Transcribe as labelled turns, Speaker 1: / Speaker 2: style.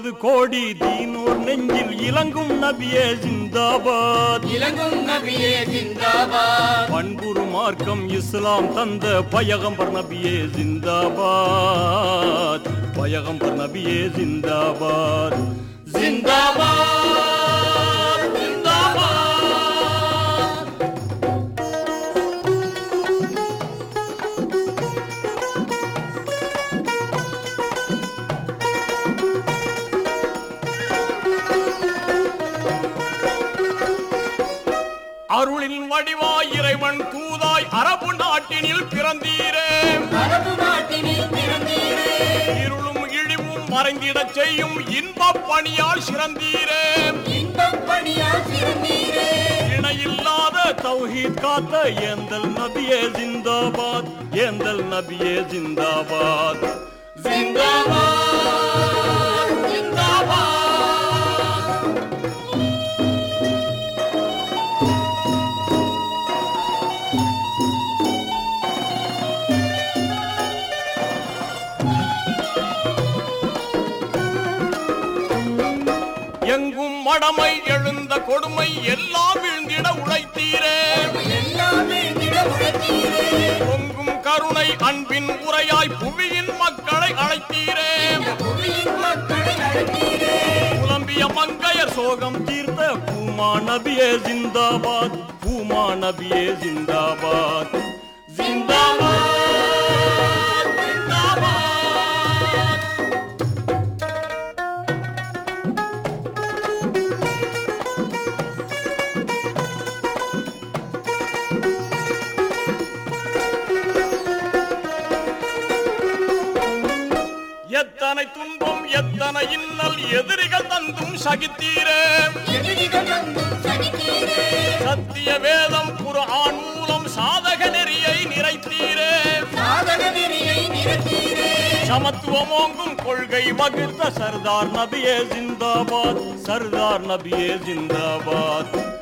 Speaker 1: கோடி தீனோர் நெஞ்சில் இலங்கும் நபியே ஜிந்தாபாத்.
Speaker 2: இலங்கும் நபியே ஜிந்தாபாத்.
Speaker 1: பண்புரு மார்க்கம் இஸ்லாம் தந்த பயகம்பர் நபியே ஜிந்தாபாத். பயகம்பர் நபியே ஜிந்தாபாத். அருளின் வடிவாய் இறைவன் தூதாய் அரபு நாட்டினில் பிறந்தீரே. இருளும் இழிவும் மறைந்திடச் செய்யும் இன்பப் பணியால் சிறந்தீரே. இணையில்லாத தௌஹீத் காத்த ஏந்தல் நபியே ஜிந்தாபாத் ஏந்தல் நபியே ஜிந்தாபாத். ஜிந்தாபாத். எங்கும் மடமை எழுந்த கொடுமை எல்லாம் விழுந்திட உழைத்தீரே.
Speaker 2: உழைத்தீரே
Speaker 1: பொங்கும் கருணை அன்பின் உரையாய் புவியின் மக்களை அழைத்தீரே. மங்கையர் சோகம் தீர்த்த பூமா நபியே ஜிந்தாபாத் பூமா நபியே ஜிந்தாபாத். ஜிந்தாபாத்! எத்தனை துன்பம் எத்தனை இன்னல் எதிரிகள் தந்தும்
Speaker 2: சகித்தீரே.
Speaker 1: சத்திய வேதம் குர்ஆன் மூலம் சாதக நெறியை நிறைத்தீரே.
Speaker 2: சாதக நெறியை நிறுத்தீரே.
Speaker 1: சமத்துவமோங்கும் கொள்கை வகுத்த சர்தார் நபியே ஜிந்தாபாத். சர்தார் நபியே ஜிந்தாபாத்.